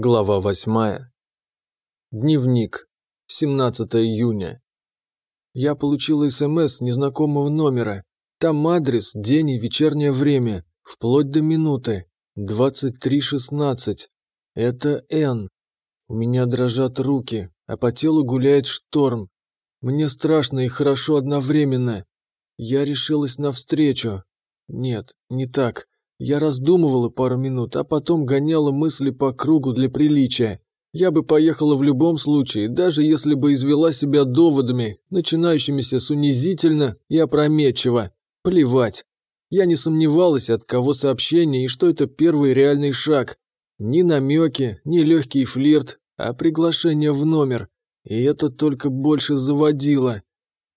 Глава 8. Дневник. 17 июня. Я получил СМС незнакомого номера. Там адрес, день и вечернее время, вплоть до минуты. 23.16. Это Н. У меня дрожат руки, а по телу гуляет шторм. Мне страшно и хорошо одновременно. Я решилась навстречу. Нет, не так. Я раздумывала пару минут, а потом гоняла мысли по кругу для приличия. Я бы поехала в любом случае, даже если бы извела себя доводами, начинающимися с унизительно и опрометчиво. Плевать. Я не сомневалась, от кого сообщение и что это первый реальный шаг. Ни намеки, ни легкий флирт, а приглашение в номер. И это только больше заводило.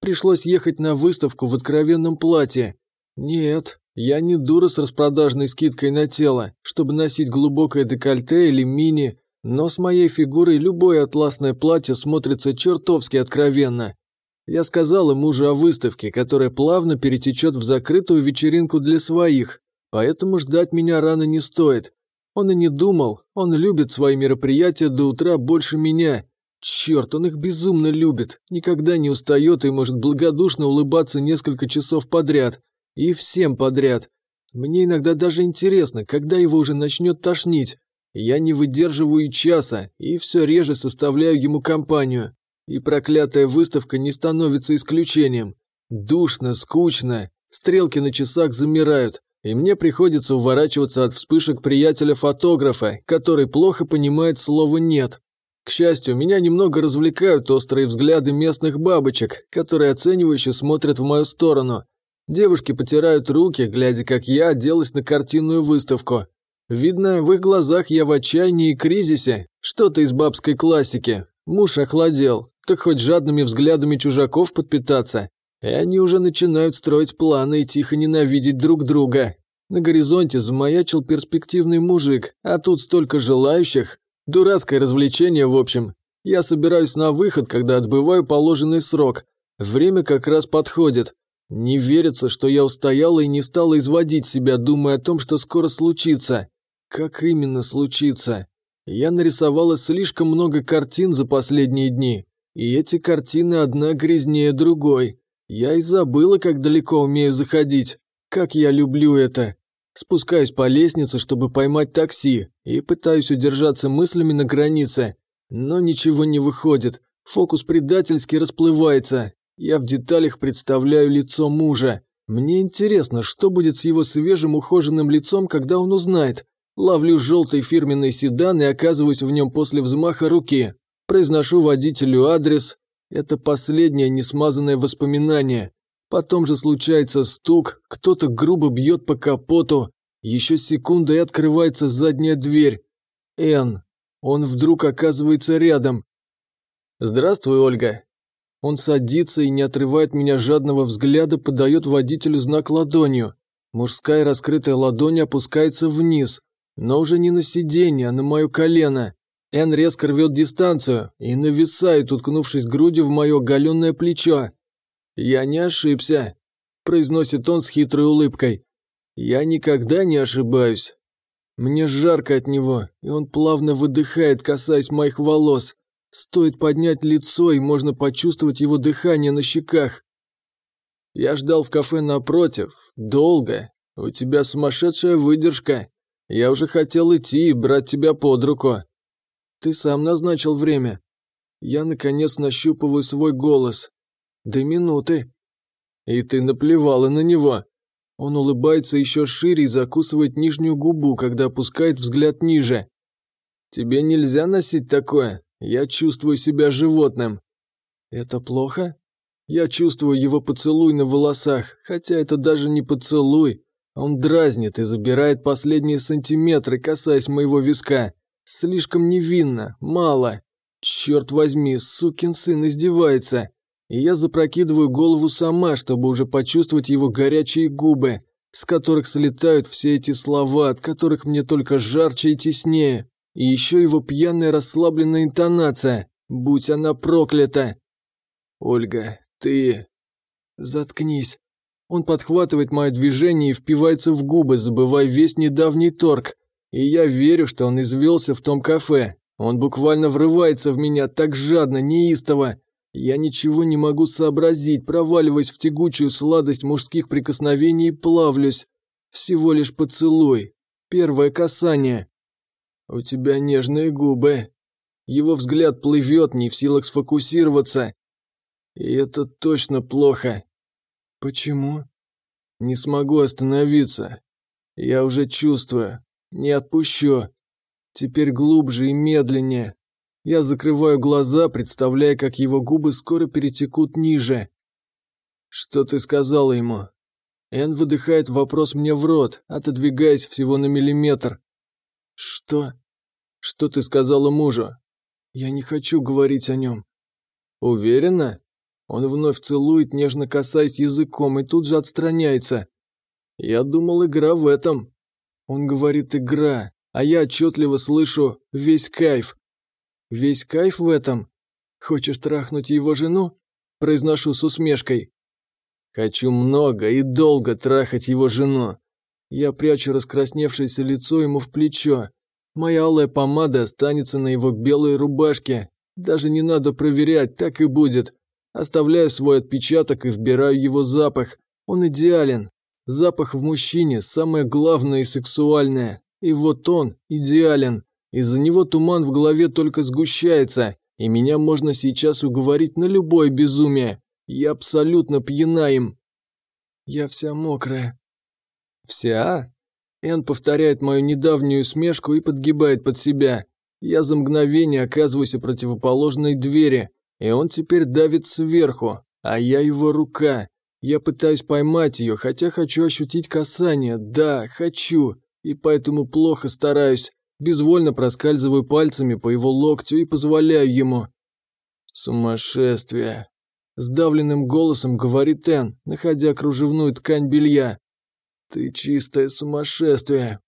Пришлось ехать на выставку в откровенном платье. Нет, я не дура с распродажной скидкой на тело, чтобы носить глубокое декольте или мини, но с моей фигурой любое атласное платье смотрится чертовски откровенно. Я сказала мужу о выставке, которая плавно перетечет в закрытую вечеринку для своих, поэтому ждать меня рано не стоит. Он и не думал, он любит свои мероприятия до утра больше меня. Черт, он их безумно любит, никогда не устает и может благодушно улыбаться несколько часов подряд, и всем подряд. Мне иногда даже интересно, когда его уже начнет тошнить. Я не выдерживаю и часа, и все реже составляю ему компанию. И проклятая выставка не становится исключением. Душно, скучно, стрелки на часах замирают, и мне приходится уворачиваться от вспышек приятеля-фотографа, который плохо понимает слово «нет». К счастью, меня немного развлекают острые взгляды местных бабочек, которые оценивающе смотрят в мою сторону, Девушки потирают руки, глядя, как я оделась на картинную выставку. Видно, в их глазах я в отчаянии и кризисе. Что-то из бабской классики. Муж охладел, так хоть жадными взглядами чужаков подпитаться. И они уже начинают строить планы и тихо ненавидеть друг друга. На горизонте замаячил перспективный мужик, а тут столько желающих. Дурацкое развлечение, в общем. Я собираюсь на выход, когда отбываю положенный срок. Время как раз подходит. Не верится, что я устояла и не стала изводить себя, думая о том, что скоро случится. Как именно случится? Я нарисовала слишком много картин за последние дни, и эти картины одна грязнее другой. Я и забыла, как далеко умею заходить. Как я люблю это. Спускаюсь по лестнице, чтобы поймать такси, и пытаюсь удержаться мыслями на границе. Но ничего не выходит. Фокус предательски расплывается, я в деталях представляю лицо мужа. Мне интересно, что будет с его свежим ухоженным лицом, когда он узнает. Ловлю желтый фирменный седан и оказываюсь в нем после взмаха руки. Произношу водителю адрес. Это последнее несмазанное воспоминание. Потом же случается стук, кто-то грубо бьет по капоту. Еще секунда и открывается задняя дверь. Н. Он вдруг оказывается рядом. «Здравствуй, Ольга. Он садится и, не отрывает меня жадного взгляда, подает водителю знак ладонью. Мужская раскрытая ладонь опускается вниз, но уже не на сиденье, а на мое колено. Эн резко рвет дистанцию и нависает, уткнувшись грудью в мое оголенное плечо. «Я не ошибся», – произносит он с хитрой улыбкой. «Я никогда не ошибаюсь». Мне жарко от него, и он плавно выдыхает, касаясь моих волос. Стоит поднять лицо, и можно почувствовать его дыхание на щеках. Я ждал в кафе напротив. Долго. У тебя сумасшедшая выдержка. Я уже хотел идти и брать тебя под руку. Ты сам назначил время. Я, наконец, нащупываю свой голос. До минуты. И ты наплевала на него. Он улыбается еще шире и закусывает нижнюю губу, когда опускает взгляд ниже. Тебе нельзя носить такое. Я чувствую себя животным. Это плохо? Я чувствую его поцелуй на волосах, хотя это даже не поцелуй. Он дразнит и забирает последние сантиметры, касаясь моего виска. Слишком невинно, мало. Черт возьми, сукин сын издевается. И я запрокидываю голову сама, чтобы уже почувствовать его горячие губы, с которых слетают все эти слова, от которых мне только жарче и теснее. И еще его пьяная расслабленная интонация, будь она проклята. «Ольга, ты...» «Заткнись». Он подхватывает мое движение и впивается в губы, забывая весь недавний торг. И я верю, что он извелся в том кафе. Он буквально врывается в меня так жадно, неистово. Я ничего не могу сообразить, проваливаясь в тягучую сладость мужских прикосновений и плавлюсь. Всего лишь поцелуй. Первое касание. У тебя нежные губы. Его взгляд плывет, не в силах сфокусироваться. И это точно плохо. Почему? Не смогу остановиться. Я уже чувствую. Не отпущу. Теперь глубже и медленнее. Я закрываю глаза, представляя, как его губы скоро перетекут ниже. Что ты сказала ему? Эн выдыхает вопрос мне в рот, отодвигаясь всего на миллиметр. Что? Что ты сказала мужу? Я не хочу говорить о нем. Уверена? Он вновь целует, нежно касаясь языком, и тут же отстраняется. Я думал, игра в этом. Он говорит «игра», а я отчетливо слышу «весь кайф». Весь кайф в этом? Хочешь трахнуть его жену? Произношу с усмешкой. Хочу много и долго трахать его жену. Я прячу раскрасневшееся лицо ему в плечо. Моя алая помада останется на его белой рубашке. Даже не надо проверять, так и будет. Оставляю свой отпечаток и вбираю его запах. Он идеален. Запах в мужчине – самое главное и сексуальное. И вот он идеален. Из-за него туман в голове только сгущается, и меня можно сейчас уговорить на любое безумие. Я абсолютно пьяна им. Я вся мокрая. Вся? Эн повторяет мою недавнюю смешку и подгибает под себя. Я за мгновение оказываюсь у противоположной двери, и он теперь давит сверху, а я его рука. Я пытаюсь поймать ее, хотя хочу ощутить касание, да, хочу, и поэтому плохо стараюсь. Безвольно проскальзываю пальцами по его локтю и позволяю ему. «Сумасшествие!» Сдавленным голосом говорит Энн, находя кружевную ткань белья. «Ты чистое сумасшествие!»